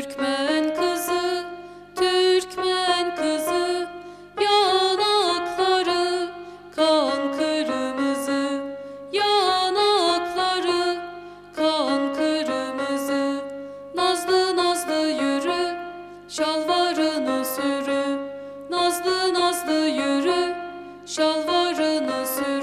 Türkmen kızı, Türkmen kızı, yanakları kan kırmızı, yanakları kan kırmızı. Nazlı nazlı yürü, şalvarını sürü, nazlı nazlı yürü, şalvarını sürü.